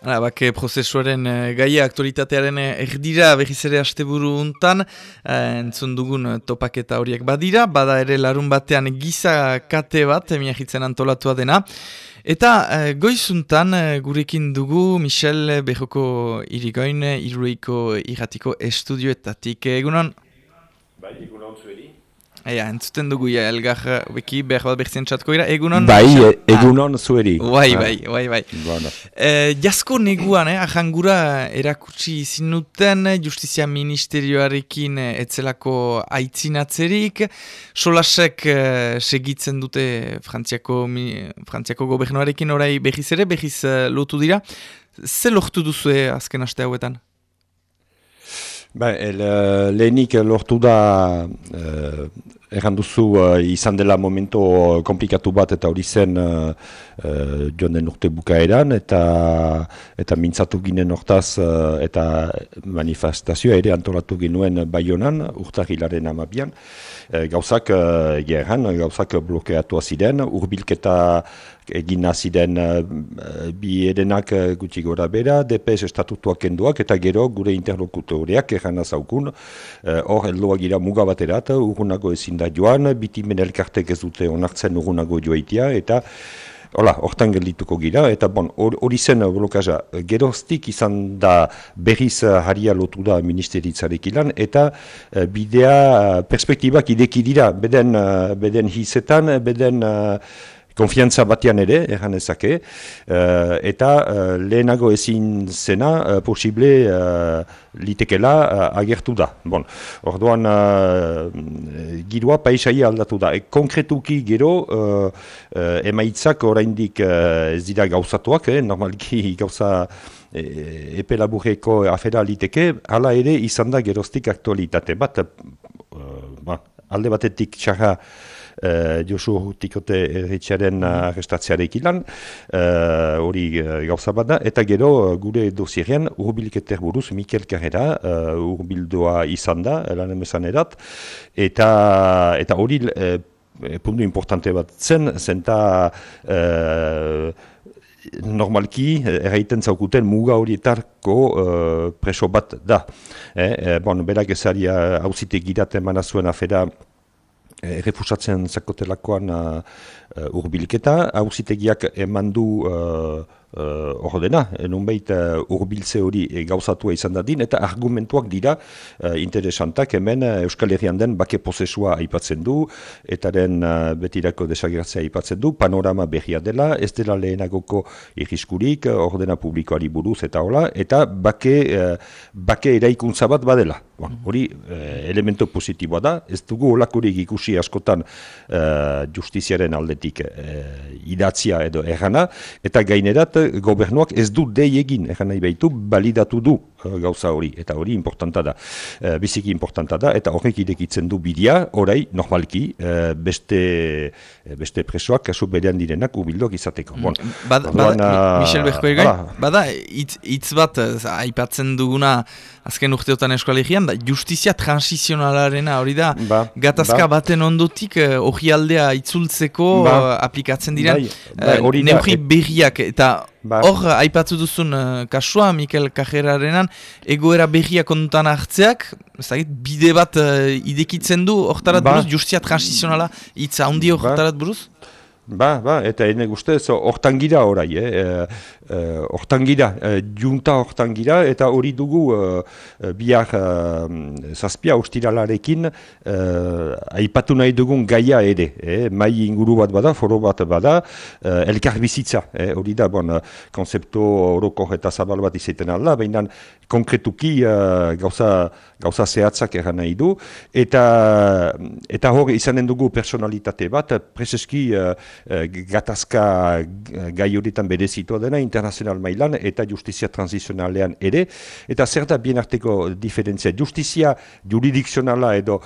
Hala, bake prozesuaren uh, gaia aktualitatearen uh, erdira behiz ere asteburu untan, uh, entzun dugun topaketa horiek badira, bada ere larun batean giza kate bat, emiahitzen antolatua dena. Eta uh, goizuntan gurekin dugu Michel Bejoko irigoin, iruiko irratiko estudioetatik. Egunon? Bai, Eia, entzuten dugu ja, elgar beki behar bat behizien txatko gira, egunon? Bai, e, egunon ah. zueri. Bai, bai, bai, bai. Bueno. E, jasko neguan, eh, ahangura erakutsi zinuten justizia ministerioarekin etzelako aitzinatzerik, solasek eh, segitzen dute frantziako, mi, frantziako gobernuarekin orai behiz ere, behiz lotu dira. Ze lortu duzu azken aste hauetan? Ba, el, lehenik lortu da uh, erranduzu uh, izan dela momento komplikatu bat eta hori zen uh, joan den urte bukaeran eta eta mintzatu ginen hortaz uh, eta manifestazioa ere antolatu ginuen baionan urtahilaren amabian. Uh, gauzak, uh, gauzak blokeatu ziren, urbilketa egin ziren uh, bi edenak gutxi gora bera, DPS estatutuak enduak, eta gero gure interlokutoreak erran azaukun, hor uh, eldoa gira muga baterat, urgunago ezin da joan, bitimen elkartek ez dute onartzen urgunago joaitia, eta Hola, hortan geldituko gira, eta bon, hori zen blokaza, geroztik izan da berriz haria lotu da ministeritzarik ilan, eta bidea perspektibak ideki dira, beden, beden hizetan, beden konfiantza batean ere, erran ezake, uh, eta uh, lehenago ezin zena uh, posible uh, litekela agertu da. Bon, orduan, uh, giroa paisai aldatu da. E, konkretuki gero, uh, uh, emaitzak oraindik uh, ez dira gauzatuak, eh? normalki gauza e, epe laburreko afera liteke, hala ere izan da geroztik aktualitate bat, ba, alde batetik txarra, uh, Josu Tikote erretxaren mm arrestatzearek ilan, eh, hori uh, gauza bat da, eta gero gure dosierien urbilketer buruz Mikel Carrera uh, urbildoa izan da, elan emezan edat, eta eta hori uh, puntu importante bat zen, zenta uh, normalki erraiten zaukuten muga horietarko uh, preso bat da. Eh, bon, berak ezari hauzite gidaten manazuen afera errefusatzen zakotelakoan uh, urbilketa, hauzitegiak eman du uh, uh, ordena, enun behit uh, urbiltze hori e, gauzatua izan dadin, eta argumentuak dira uh, interesantak hemen uh, Euskal Herrian den bake posesua aipatzen du, eta den uh, betirako desagertzea aipatzen du, panorama berria dela, ez dela lehenagoko irriskurik, ordena publikoari buruz eta hola, eta bake, uh, bake eraikuntza bat badela. Bon, hori uh, elemento positiboa da, ez dugu olakurik ikusi askotan uh, justiziaren aldetik uh, idatzia edo errana, eta gainerat gobernuak ez du dei egin, egan nahi behitu, balidatu du uh, gauza hori, eta hori importanta da, uh, biziki importanta da, eta horrek idekitzen du bidea, orai, normalki, uh, beste, beste presoak, kasu berean direnak, ubildoak izateko. Bon, bada, bada, Michel Berko egai, bada, hitz bat, aipatzen duguna, azken urteotan eskoalegian, da justizia transizionalarena hori da, ba, gatazka ba. baten ondotik hori aldea itzultzeko ba. aplikatzen diren, bai, bai, uh, berriak, eta Ba. Hor, aipatzu duzun uh, kasua, Mikel Kajerarenan, egoera berriak kondutan hartzeak, zagit, bide bat uh, idekitzen du, hortarat ba. buruz, justia transizionala, itza handi ba. hortarat buruz? Ba, ba, eta ene guztez, hortan gira orai, eh? E, hortan gira, e, junta hortan gira, eta hori dugu e, bihar e, zazpia ustiralarekin e, aipatu nahi dugun gaia ere, eh? mai inguru bat bada, foro bat bada, e, elkar bizitza, eh? hori da, bon, konzeptu horoko eta zabal bat izaten alda, baina konkretuki e, gauza, gauza zehatzak eran nahi du, eta, eta hori izanen dugu personalitate bat, prezeski Eh, gatazka gai horietan berezitua dena internazional mailan eta justizia transizionalean ere. Eta zer da bien arteko diferentzia? Justizia juridikzionala edo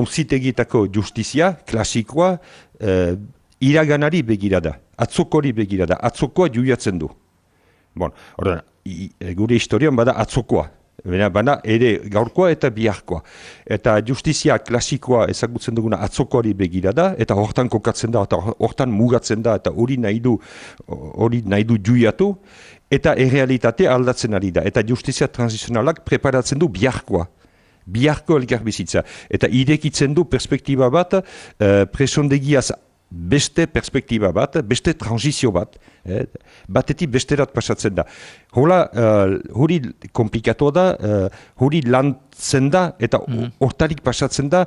hauzitegitako eh, justizia, klasikoa, uh, iraganari begirada, atzokori begirada, atzokoa juiatzen du. Bon, ordan, gure historian bada atzokoa, Baina, baina ere gaurkoa eta biharkoa. Eta justizia klasikoa ezagutzen duguna atzokoari begira da, eta hortan kokatzen da, eta hortan mugatzen da, eta hori nahi du, hori nahi du juiatu, eta errealitate aldatzen ari da. Eta justizia transizionalak preparatzen du biharkoa. Biharko elgar bizitza. Eta irekitzen du perspektiba bat uh, presondegiaz beste perspektiba bat, beste transizio bat, eh, batetik besterat pasatzen da. Hola, uh, hori komplikatu da, uh, hori lantzen da, eta mhm. hortarik mm pasatzen da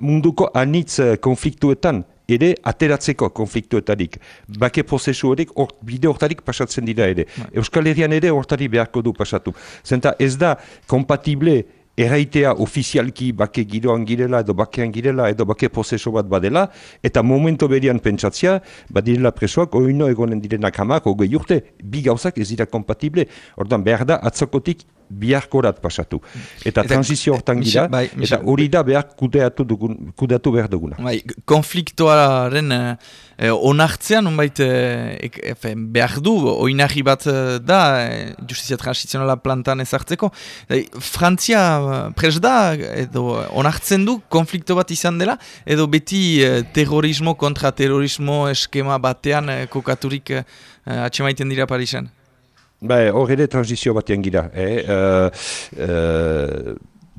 munduko anitz uh, konfliktuetan, ere ateratzeko konfliktuetarik. Bake prozesu horiek or, bide hortarik pasatzen dira ere. Bai. Euskal Herrian ere hortari beharko du pasatu. Zenta ez da kompatible erraitea ofizialki bake giroan girela edo bakean girela edo bake prozeso bat badela, eta momento berian pentsatzia, badirela presoak, oino egonen direnak hamak, ogei urte, bi gauzak ez dira kompatible, ordan behar da atzakotik biharkorat pasatu. Eta, eta transizio hortan gira, bai, eta hori da behar kudeatu, dugun, kudeatu behar duguna. Bai, konfliktoaren eh, onartzean, unbait, eh, behar du, oinarri bat eh, da, eh, justizia transizionala plantan ezartzeko. Eh, Frantzia eh, pres da, edo onartzen du, konflikto bat izan dela, edo beti eh, terrorismo kontra terrorismo eskema batean eh, kokaturik eh, atxemaiten dira Parisan? Ba, hor ere transizio batean gira. Eh? Uh, uh,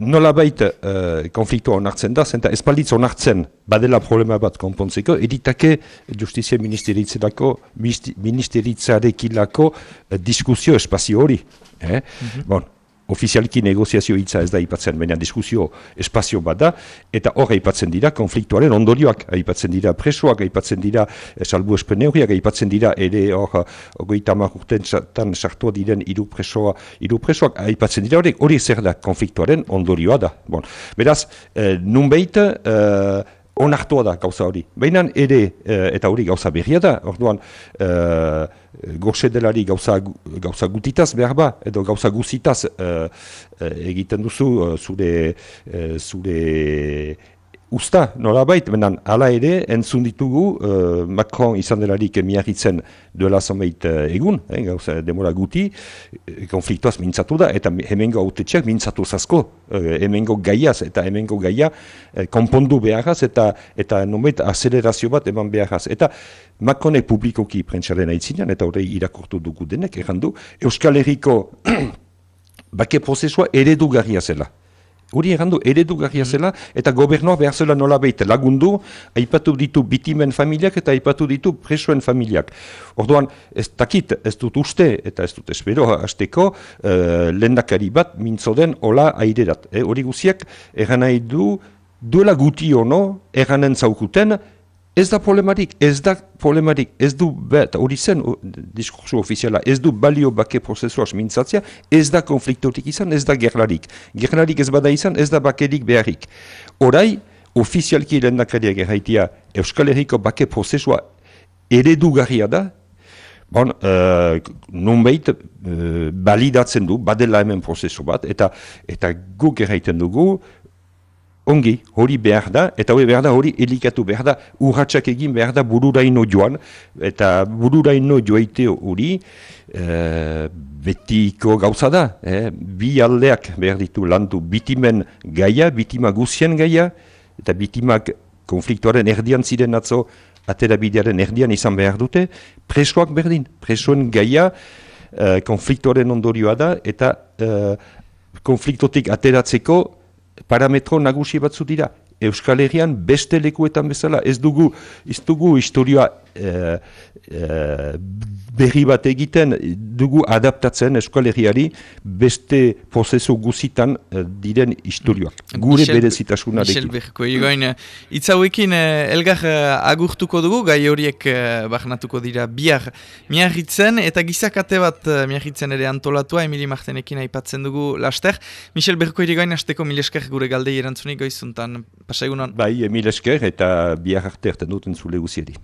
nola baita uh, konfliktua onartzen da, zenta espalditz onartzen badela problema bat konpontzeko, editake justizia ministeritzelako, ministeritzarekilako uh, diskusio espazio hori. Eh? Mm -hmm. Bon, ofizialki negoziazio hitza ez da aipatzen, baina diskusio espazio bat da, eta hor aipatzen dira konfliktuaren ondorioak, aipatzen dira presoak, aipatzen dira eh, salbu espeneuriak, aipatzen dira ere hor ogoita urten sartua diren iru presoa, iru presoak, aipatzen dira hori, hori zer da konfliktuaren ondorioa da. Bon. Beraz, eh, nun behit, eh, onartua da gauza hori. Baina ere, eh, eta hori gauza berria da, orduan, uh, gorse delari gauza, gauza gutitaz behar ba, edo gauza guzitaz uh, egiten duzu zure, zure usta, nola bait, menan, ala ere, entzun ditugu, uh, Macron izan delarik miarritzen duela zonbait uh, egun, eh, gauza demora guti, eh, konfliktuaz mintzatu da, eta hemengo autetxeak mintzatu zazko, uh, hemengo gaiaz, eta hemengo gaia uh, konpondu beharaz, eta eta nomait azelerazio bat eman beharaz. Eta Macronek publikoki prentsaren aitzinean, eta horrei irakortu dugu denek, errandu, Euskal Herriko bake prozesua eredugarria zela. Hori egandu eredugarria mm. zela eta gobernoa behar zela nola behite lagundu, aipatu ditu bitimen familiak eta aipatu ditu presoen familiak. Orduan, ez takit, ez dut uste eta ez dut espero hasteko uh, lendakari bat mintzoden hola airerat. Eh, hori guziak egan nahi du duela guti ono eganen zaukuten Ez da problematik, ez da problematik, ez du, eta hori zen diskursu ofiziala, ez du balio bake prozesuaz mintzatzea, ez da konfliktotik izan, ez da gerlarik. Gerlarik ez bada izan, ez da bakerik beharrik. Horai, ofizialki lendakariak erraitia Euskal Herriko bake prozesua eredugarria da, Bon, uh, nun behit, uh, balidatzen du, badela hemen prozesu bat, eta, eta guk erraiten dugu, ongi, hori behar da, eta hori behar da, hori elikatu behar da, urratxak egin behar da bururaino joan, eta bururaino joaite hori, e, betiko gauza da, e, bi aldeak behar ditu lantu bitimen gaia, bitima guzien gaia, eta bitimak konfliktuaren erdian ziren atzo, atera bidearen erdian izan behar dute, presoak berdin, presoen gaia, e, konfliktuaren ondorioa da, eta e, konfliktotik ateratzeko, parametro nagusi batzu dira. Euskal Herrian beste lekuetan bezala, ez dugu, ez dugu historioa e, berri bat egiten dugu adaptatzen eskualeriari beste prozesu guzitan uh, diren historioak. Gure Michel, bere zitasunarekin. Michel Berko, egoin, itzauekin elgar agurtuko dugu, gai horiek bahnatuko dira bihar miarritzen, eta gizakate bat miarritzen ere antolatua, Emili Martenekin aipatzen dugu laster. Michel Berko, egoin, azteko milesker gure galdei erantzunik goizuntan, pasaigunan. Bai, milesker eta bihar arte erten duten zule guziedi.